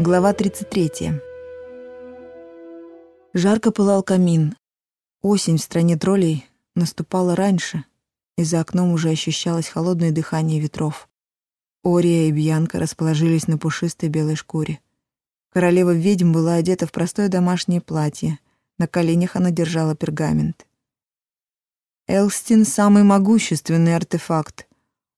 Глава 33. Жарко пылал камин. Осень в стране троллей наступала раньше, и за окном уже ощущалось холодное дыхание ветров. Ория и Бьянка расположились на пушистой белой шкуре. Королева ведьм была одета в простое домашнее платье. На коленях она держала пергамент. Элстин — самый могущественный артефакт.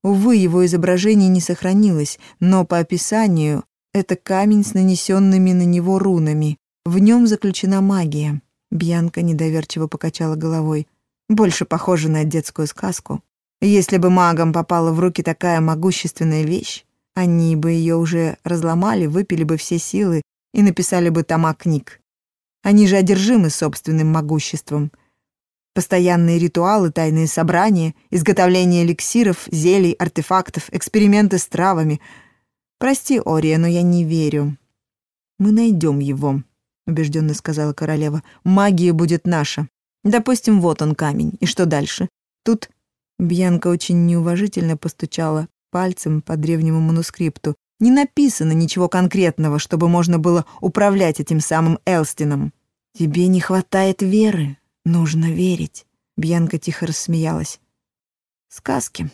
Увы, его изображение не сохранилось, но по описанию это камень с нанесенными на него рунами. В нем заключена магия. Бьянка недоверчиво покачала головой. Больше похоже на детскую сказку. Если бы магам попала в руки такая могущественная вещь, они бы ее уже разломали, выпили бы все силы и написали бы тома книг. Они же одержимы собственным могуществом. Постоянные ритуалы, тайные собрания, изготовление эликсиров, зелий, артефактов, эксперименты с травами — «Прости, Ория, но я не верю». «Мы найдем его», — убежденно сказала королева. «Магия будет наша. Допустим, вот он камень. И что дальше? Тут...» Бьянка очень неуважительно постучала пальцем по древнему манускрипту. «Не написано ничего конкретного, чтобы можно было управлять этим самым Элстином. Тебе не хватает веры. Нужно верить». Бьянка тихо рассмеялась. «Сказки.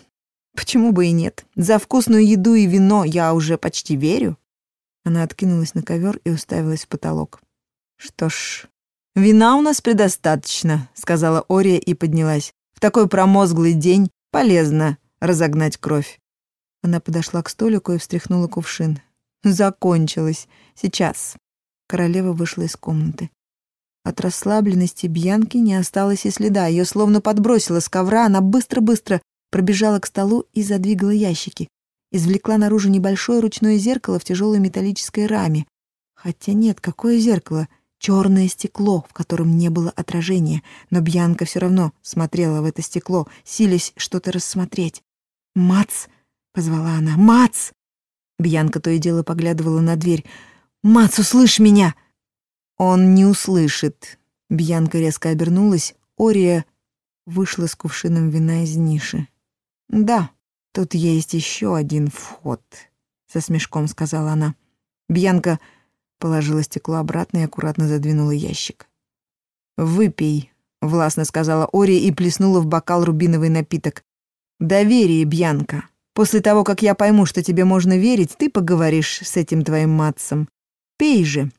Почему бы и нет? За вкусную еду и вино я уже почти верю. Она откинулась на ковер и уставилась в потолок. Что ж, вина у нас предостаточно, сказала Ория и поднялась. В такой промозглый день полезно разогнать кровь. Она подошла к столику и встряхнула кувшин. Закончилось. Сейчас. Королева вышла из комнаты. От расслабленности Бьянки не осталось и следа. Ее словно подбросило с ковра, она быстро-быстро пробежала к столу и задвигала ящики. Извлекла наружу небольшое ручное зеркало в тяжелой металлической раме. Хотя нет, какое зеркало? Черное стекло, в котором не было отражения, но Бьянка все равно смотрела в это стекло, силясь что-то рассмотреть. «Мац!» — позвала она. «Мац!» Бьянка то и дело поглядывала на дверь. «Мац, услышь меня!» «Он не услышит». Бьянка резко обернулась. Ория вышла с кувшином вина из ниши. «Да, тут есть еще один вход», — со смешком сказала она. Бьянка положила стекло обратно и аккуратно задвинула ящик. «Выпей», — властно сказала Ори и плеснула в бокал рубиновый напиток. «Доверие, Бьянка. После того, как я пойму, что тебе можно верить, ты поговоришь с этим твоим матцем. Пей же».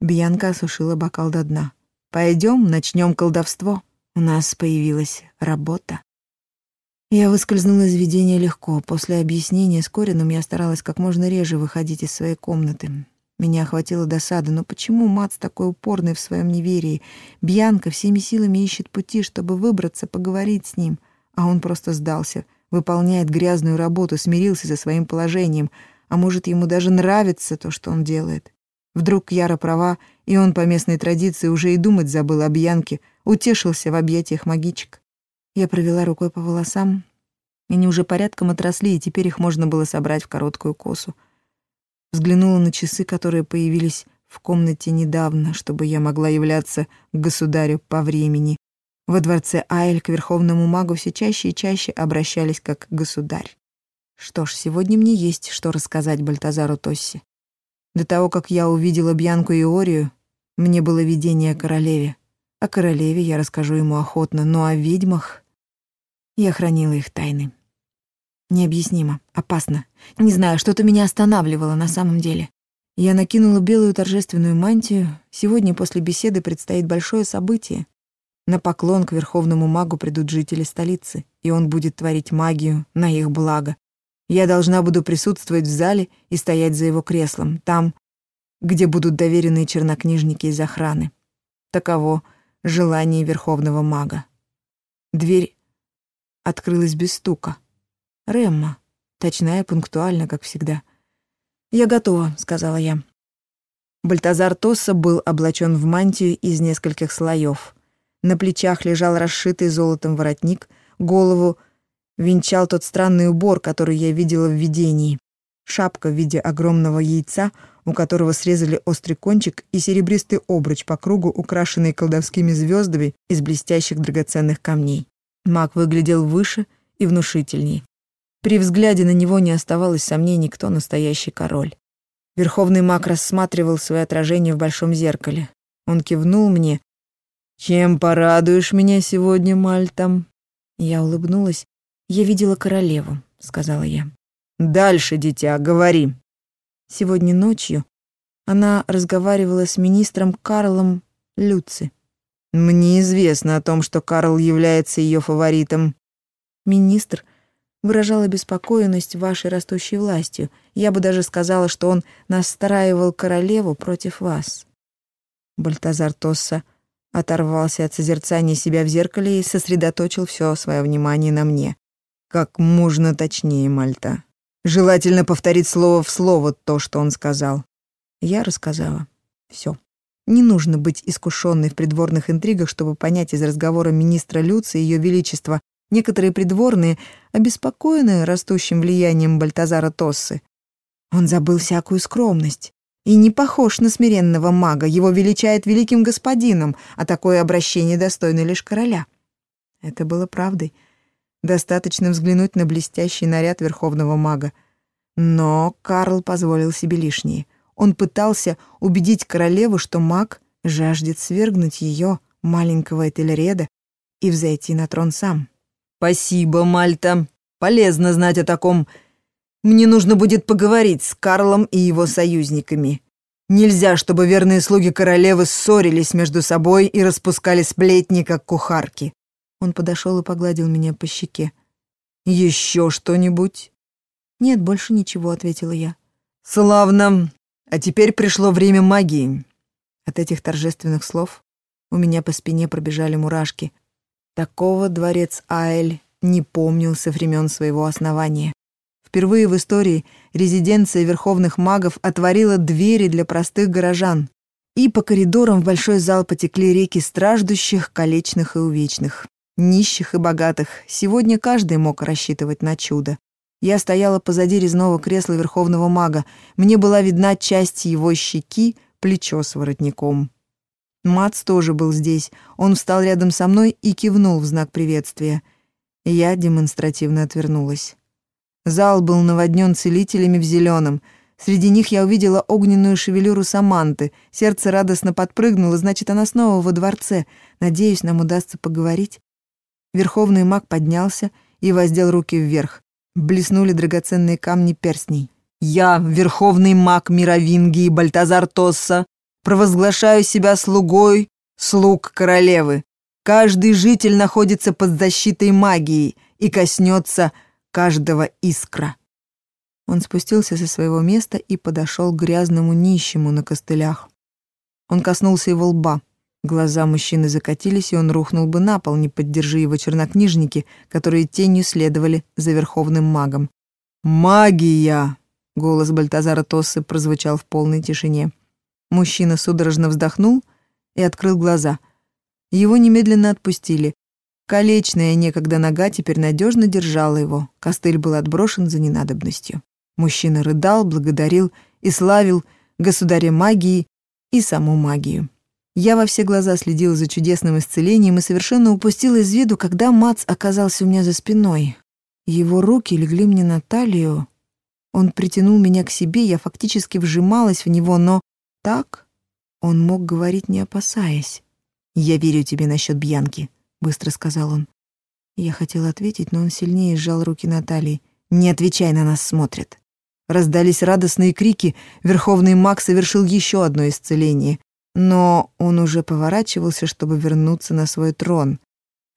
Бьянка осушила бокал до дна. «Пойдем, начнем колдовство. У нас появилась работа». Я выскользнула из видения легко. После объяснения с Корином я старалась как можно реже выходить из своей комнаты. Меня охватила досада. Но почему Мац такой упорный в своем неверии? Бьянка всеми силами ищет пути, чтобы выбраться, поговорить с ним. А он просто сдался, выполняет грязную работу, смирился со своим положением. А может, ему даже нравится то, что он делает. Вдруг Яра права, и он по местной традиции уже и думать забыл о Бьянке, утешился в объятиях магичек. Я провела рукой по волосам. Они уже порядком отросли, и теперь их можно было собрать в короткую косу. Взглянула на часы, которые появились в комнате недавно, чтобы я могла являться государю по времени. Во дворце Айль к верховному магу все чаще и чаще обращались как «государь». Что ж, сегодня мне есть что рассказать Бальтазару Тосси. До того, как я увидела Бьянку и Орию, мне было видение о королеве. О королеве я расскажу ему охотно, но о ведьмах я хранила их тайны. Необъяснимо, опасно. Не знаю, что-то меня останавливало на самом деле. Я накинула белую торжественную мантию. Сегодня после беседы предстоит большое событие. На поклон к верховному магу придут жители столицы, и он будет творить магию на их благо. Я должна буду присутствовать в зале и стоять за его креслом, там, где будут доверенные чернокнижники из охраны. Таково желание верховного мага. Дверь открылась без стука. Ремма, точная и пунктуальна, как всегда. «Я готова», — сказала я. Бальтазар Тосса был облачен в мантию из нескольких слоев. На плечах лежал расшитый золотом воротник, голову венчал тот странный убор, который я видела в видении. Шапка в виде огромного яйца, у которого срезали острый кончик, и серебристый обруч по кругу, украшенный колдовскими звездами из блестящих драгоценных камней. Маг выглядел выше и внушительней. При взгляде на него не оставалось сомнений, кто настоящий король. Верховный маг рассматривал свое отражение в большом зеркале. Он кивнул мне. «Чем порадуешь меня сегодня, Мальтом?» Я улыбнулась. «Я видела королеву», — сказала я. «Дальше, дитя, говори». Сегодня ночью она разговаривала с министром Карлом Люци. «Мне известно о том, что Карл является ее фаворитом». Министр выражал обеспокоенность вашей растущей властью. Я бы даже сказала, что он настраивал королеву против вас. Бальтазар Тосса оторвался от созерцания себя в зеркале и сосредоточил все свое внимание на мне. Как можно точнее, Мальта. Желательно повторить слово в слово то, что он сказал. Я рассказала. Все. Не нужно быть искушенной в придворных интригах, чтобы понять из разговора министра Люции и ее величества. Некоторые придворные обеспокоены растущим влиянием Бальтазара Тоссы. Он забыл всякую скромность и не похож на смиренного мага, его величает великим господином, а такое обращение достойно лишь короля. Это было правдой. Достаточно взглянуть на блестящий наряд верховного мага. Но Карл позволил себе лишнее. Он пытался убедить королеву, что маг жаждет свергнуть ее, маленького Этельреда, и взойти на трон сам. «Спасибо, Мальта. Полезно знать о таком мне нужно будет поговорить с Карлом и его союзниками. Нельзя, чтобы верные слуги королевы ссорились между собой и распускали сплетни, как кухарки. Он подошел и погладил меня по щеке. «Еще что-нибудь?» «Нет, больше ничего», — ответила я. «Славно. А теперь пришло время магии». От этих торжественных слов у меня по спине пробежали мурашки. Такого дворец Аэль не помнил со времен своего основания. Впервые в истории резиденция верховных магов отворила двери для простых горожан, и по коридорам в большой зал потекли реки страждущих, калечных и увечных, нищих и богатых. Сегодня каждый мог рассчитывать на чудо. Я стояла позади резного кресла верховного мага. Мне была видна часть его щеки, плечо с воротником. Мац тоже был здесь. Он встал рядом со мной и кивнул в знак приветствия. Я демонстративно отвернулась. Зал был наводнен целителями в зеленом. Среди них я увидела огненную шевелюру Саманты. Сердце радостно подпрыгнуло, значит, она снова во дворце. Надеюсь, нам удастся поговорить. Верховный маг поднялся и воздел руки вверх. Блеснули драгоценные камни перстней. «Я, верховный маг Мировингии Бальтазар Тосса, провозглашаю себя слугой слуг королевы. Каждый житель находится под защитой магии и коснется каждого искра. Он спустился со своего места и подошел к грязному нищему на костылях. Он коснулся его лба. Глаза мужчины закатились, и он рухнул бы на пол, не поддержи его чернокнижники, которые тенью следовали за верховным магом. «Магия!» — голос Бальтазара Тоссы прозвучал в полной тишине. Мужчина судорожно вздохнул и открыл глаза. Его немедленно отпустили, Колечная некогда нога теперь надежно держала его. Костыль был отброшен за ненадобностью. Мужчина рыдал, благодарил и славил государя магии и саму магию. Я во все глаза следила за чудесным исцелением и совершенно упустила из виду, когда Мац оказался у меня за спиной. Его руки легли мне на талию. Он притянул меня к себе, я фактически вжималась в него, но так он мог говорить, не опасаясь. «Я верю тебе насчет Бьянки», — быстро сказал он. Я хотела ответить, но он сильнее сжал руки Натальи. «Не отвечай, на нас смотрят». Раздались радостные крики, Верховный маг совершил еще одно исцеление. Но он уже поворачивался, чтобы вернуться на свой трон.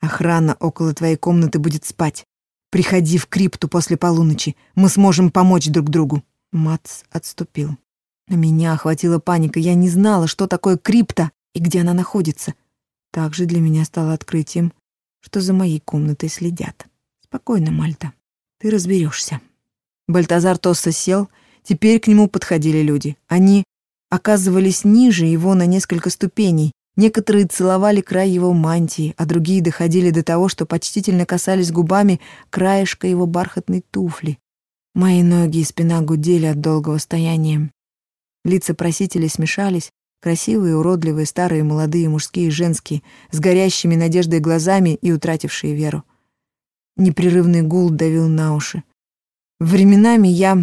«Охрана около твоей комнаты будет спать. Приходи в крипту после полуночи. Мы сможем помочь друг другу». Мац отступил. На меня охватила паника. Я не знала, что такое крипта и где она находится. Также для меня стало открытием, что за моей комнатой следят. Спокойно, Мальта, ты разберешься. Бальтазар Тосса сел, теперь к нему подходили люди. Они оказывались ниже его на несколько ступеней. Некоторые целовали край его мантии, а другие доходили до того, что почтительно касались губами краешка его бархатной туфли. Мои ноги и спина гудели от долгого стояния. Лица просителей смешались, Красивые, уродливые, старые, молодые, мужские женские, с горящими надеждой глазами и утратившие веру. Непрерывный гул давил на уши. Временами я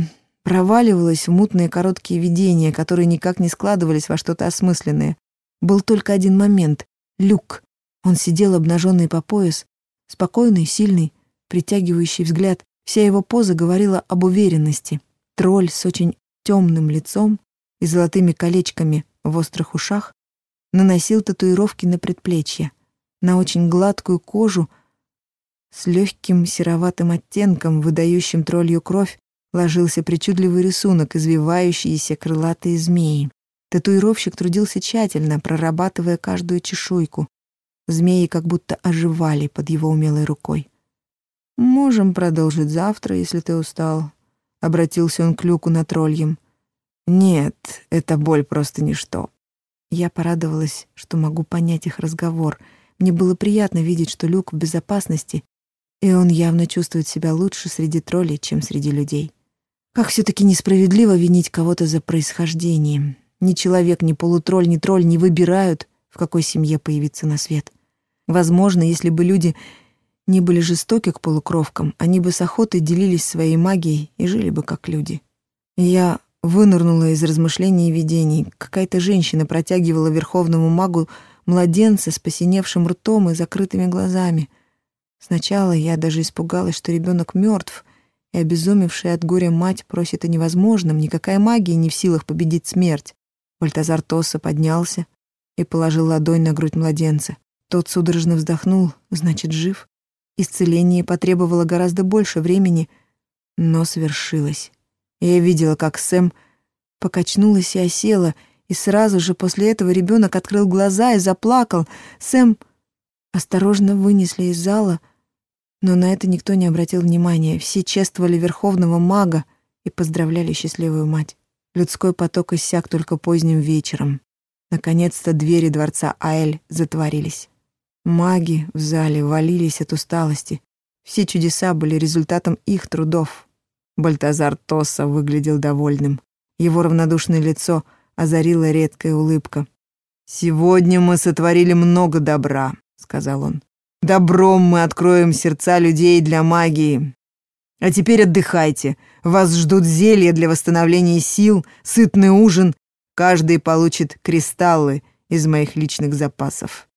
проваливалась в мутные короткие видения, которые никак не складывались во что-то осмысленное. Был только один момент — люк. Он сидел обнаженный по пояс, спокойный, сильный, притягивающий взгляд. Вся его поза говорила об уверенности. Тролль с очень темным лицом и золотыми колечками в острых ушах наносил татуировки на предплечье, на очень гладкую кожу с легким сероватым оттенком, выдающим троллью кровь, ложился причудливый рисунок, извивающиеся крылатые змеи. Татуировщик трудился тщательно, прорабатывая каждую чешуйку. Змеи как будто оживали под его умелой рукой. «Можем продолжить завтра, если ты устал», — обратился он к Люку на тролльем. «Нет, эта боль просто ничто». Я порадовалась, что могу понять их разговор. Мне было приятно видеть, что Люк в безопасности, и он явно чувствует себя лучше среди троллей, чем среди людей. Как все-таки несправедливо винить кого-то за происхождение. Ни человек, ни полутролль, ни тролль не выбирают, в какой семье появиться на свет. Возможно, если бы люди не были жестоки к полукровкам, они бы с охотой делились своей магией и жили бы как люди. Я вынырнула из размышлений и видений. Какая-то женщина протягивала верховному магу младенца с посиневшим ртом и закрытыми глазами. Сначала я даже испугалась, что ребенок мертв, и обезумевшая от горя мать просит о невозможном, никакая магия не в силах победить смерть. Бальтазар Тоса поднялся и положил ладонь на грудь младенца. Тот судорожно вздохнул, значит, жив. Исцеление потребовало гораздо больше времени, но свершилось. Я видела, как Сэм покачнулась и осела, и сразу же после этого ребенок открыл глаза и заплакал. Сэм осторожно вынесли из зала — но на это никто не обратил внимания. Все чествовали верховного мага и поздравляли счастливую мать. Людской поток иссяк только поздним вечером. Наконец-то двери дворца Аэль затворились. Маги в зале валились от усталости. Все чудеса были результатом их трудов. Бальтазар Тоса выглядел довольным. Его равнодушное лицо озарила редкая улыбка. «Сегодня мы сотворили много добра», — сказал он. Добром мы откроем сердца людей для магии. А теперь отдыхайте. Вас ждут зелья для восстановления сил, сытный ужин. Каждый получит кристаллы из моих личных запасов.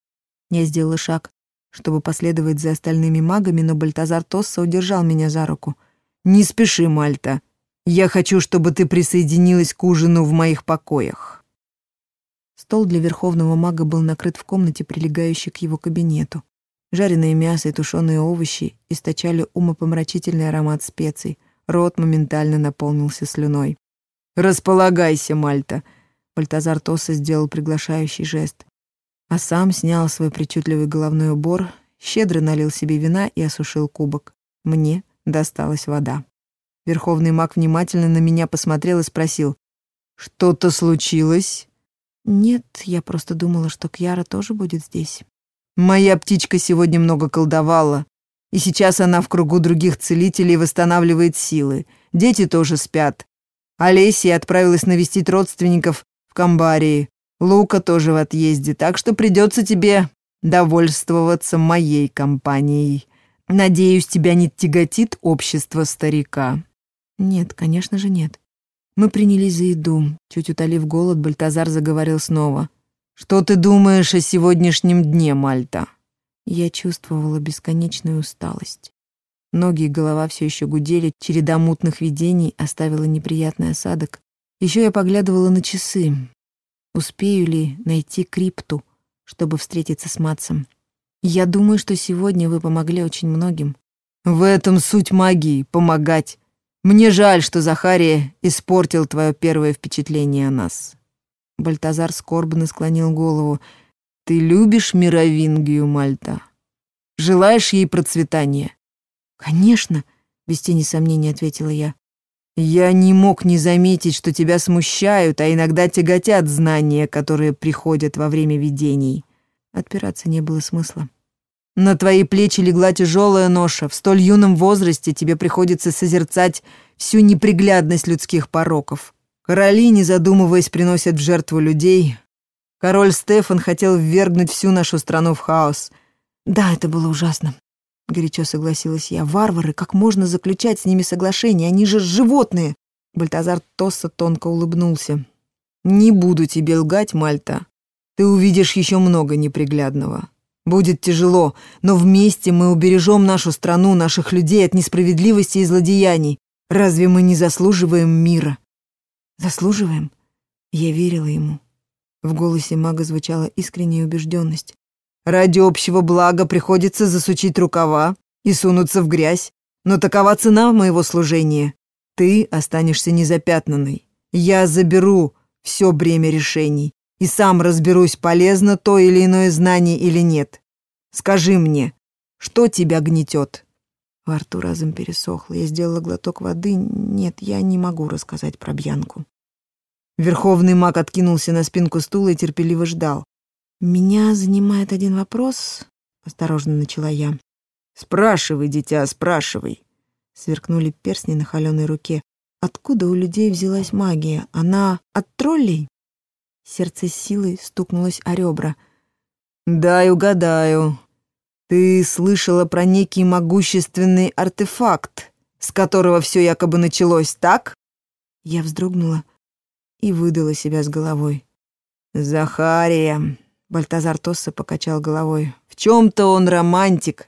Я сделала шаг, чтобы последовать за остальными магами, но Бальтазар Тосса удержал меня за руку. «Не спеши, Мальта. Я хочу, чтобы ты присоединилась к ужину в моих покоях». Стол для верховного мага был накрыт в комнате, прилегающей к его кабинету. Жареное мясо и тушеные овощи источали умопомрачительный аромат специй. Рот моментально наполнился слюной. «Располагайся, Мальта!» Бальтазар Тоса сделал приглашающий жест. А сам снял свой причудливый головной убор, щедро налил себе вина и осушил кубок. Мне досталась вода. Верховный маг внимательно на меня посмотрел и спросил. «Что-то случилось?» «Нет, я просто думала, что Кьяра тоже будет здесь». Моя птичка сегодня много колдовала, и сейчас она в кругу других целителей восстанавливает силы. Дети тоже спят. Олесия отправилась навестить родственников в Камбарии. Лука тоже в отъезде, так что придется тебе довольствоваться моей компанией. Надеюсь, тебя не тяготит общество старика». «Нет, конечно же нет». Мы принялись за еду. Чуть утолив голод, Бальтазар заговорил снова. «Что ты думаешь о сегодняшнем дне, Мальта?» Я чувствовала бесконечную усталость. Ноги и голова все еще гудели, череда мутных видений оставила неприятный осадок. Еще я поглядывала на часы. Успею ли найти крипту, чтобы встретиться с Матсом? Я думаю, что сегодня вы помогли очень многим. В этом суть магии — помогать. Мне жаль, что Захария испортил твое первое впечатление о нас. Бальтазар скорбно склонил голову. «Ты любишь Мировингию, Мальта? Желаешь ей процветания?» «Конечно», — без тени сомнений ответила я. «Я не мог не заметить, что тебя смущают, а иногда тяготят знания, которые приходят во время видений». Отпираться не было смысла. «На твои плечи легла тяжелая ноша. В столь юном возрасте тебе приходится созерцать всю неприглядность людских пороков. Короли, не задумываясь, приносят в жертву людей. Король Стефан хотел ввергнуть всю нашу страну в хаос. Да, это было ужасно. Горячо согласилась я. Варвары, как можно заключать с ними соглашения? Они же животные. Бальтазар Тосса тонко улыбнулся. «Не буду тебе лгать, Мальта. Ты увидишь еще много неприглядного. Будет тяжело, но вместе мы убережем нашу страну, наших людей от несправедливости и злодеяний. Разве мы не заслуживаем мира?» «Заслуживаем?» Я верила ему. В голосе мага звучала искренняя убежденность. «Ради общего блага приходится засучить рукава и сунуться в грязь, но такова цена моего служения. Ты останешься незапятнанной. Я заберу все бремя решений и сам разберусь, полезно то или иное знание или нет. Скажи мне, что тебя гнетет?» Во рту разом пересохло. Я сделала глоток воды. Нет, я не могу рассказать про Бьянку. Верховный маг откинулся на спинку стула и терпеливо ждал. «Меня занимает один вопрос», — осторожно начала я. «Спрашивай, дитя, спрашивай», — сверкнули перстни на холеной руке. «Откуда у людей взялась магия? Она от троллей?» Сердце силой стукнулось о ребра. «Дай угадаю. Ты слышала про некий могущественный артефакт, с которого все якобы началось, так?» Я вздрогнула и выдала себя с головой. «Захария!» — Бальтазар Тосса покачал головой. «В чем-то он романтик.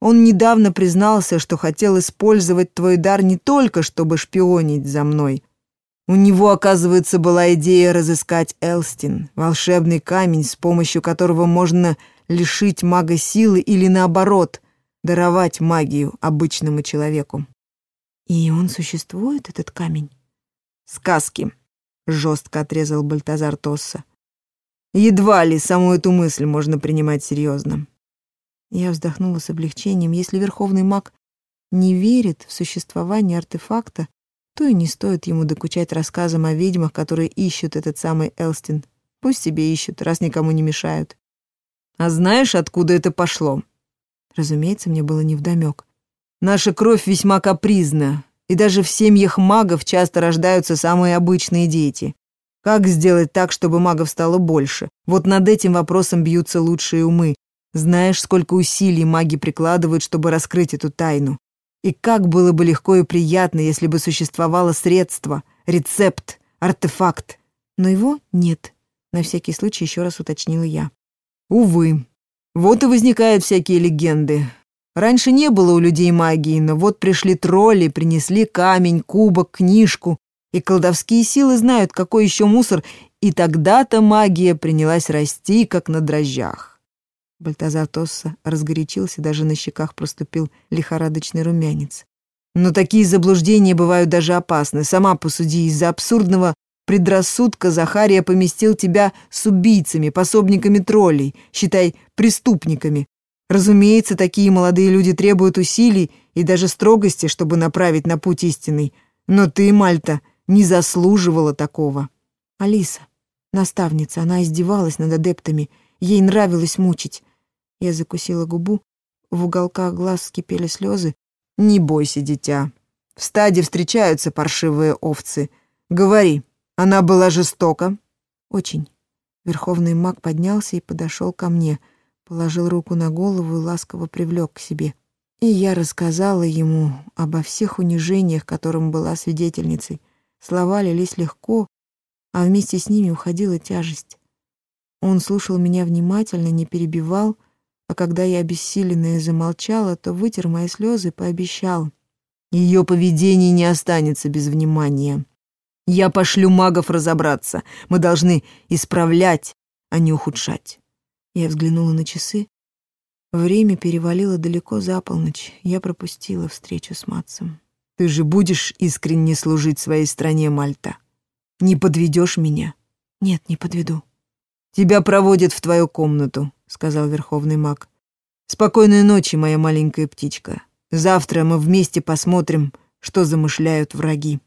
Он недавно признался, что хотел использовать твой дар не только, чтобы шпионить за мной. У него, оказывается, была идея разыскать Элстин, волшебный камень, с помощью которого можно лишить мага силы или, наоборот, даровать магию обычному человеку». «И он существует, этот камень?» «Сказки», жестко отрезал Бальтазар Тосса. Едва ли саму эту мысль можно принимать серьезно. Я вздохнула с облегчением. Если Верховный маг не верит в существование артефакта, то и не стоит ему докучать рассказам о ведьмах, которые ищут этот самый Элстин. Пусть себе ищут, раз никому не мешают. А знаешь, откуда это пошло? Разумеется, мне было невдомёк. Наша кровь весьма капризна, и даже в семьях магов часто рождаются самые обычные дети. Как сделать так, чтобы магов стало больше? Вот над этим вопросом бьются лучшие умы. Знаешь, сколько усилий маги прикладывают, чтобы раскрыть эту тайну? И как было бы легко и приятно, если бы существовало средство, рецепт, артефакт. Но его нет. На всякий случай еще раз уточнила я. Увы. Вот и возникают всякие легенды. Раньше не было у людей магии, но вот пришли тролли, принесли камень, кубок, книжку, и колдовские силы знают, какой еще мусор, и тогда-то магия принялась расти, как на дрожжах. Бальтазар Тосса разгорячился, даже на щеках проступил лихорадочный румянец. Но такие заблуждения бывают даже опасны. Сама посуди, из-за абсурдного предрассудка Захария поместил тебя с убийцами, пособниками троллей, считай, преступниками, Разумеется, такие молодые люди требуют усилий и даже строгости, чтобы направить на путь истинный. Но ты, Мальта, не заслуживала такого. Алиса, наставница, она издевалась над адептами. Ей нравилось мучить. Я закусила губу, в уголках глаз скипели слезы. «Не бойся, дитя. В стаде встречаются паршивые овцы. Говори, она была жестока?» «Очень». Верховный маг поднялся и подошел ко мне — положил руку на голову и ласково привлек к себе. И я рассказала ему обо всех унижениях, которым была свидетельницей. Слова лились легко, а вместе с ними уходила тяжесть. Он слушал меня внимательно, не перебивал, а когда я обессиленная замолчала, то вытер мои слезы и пообещал. Ее поведение не останется без внимания. Я пошлю магов разобраться. Мы должны исправлять, а не ухудшать. Я взглянула на часы. Время перевалило далеко за полночь. Я пропустила встречу с Матсом. «Ты же будешь искренне служить своей стране, Мальта? Не подведешь меня?» «Нет, не подведу». «Тебя проводят в твою комнату», — сказал Верховный маг. «Спокойной ночи, моя маленькая птичка. Завтра мы вместе посмотрим, что замышляют враги».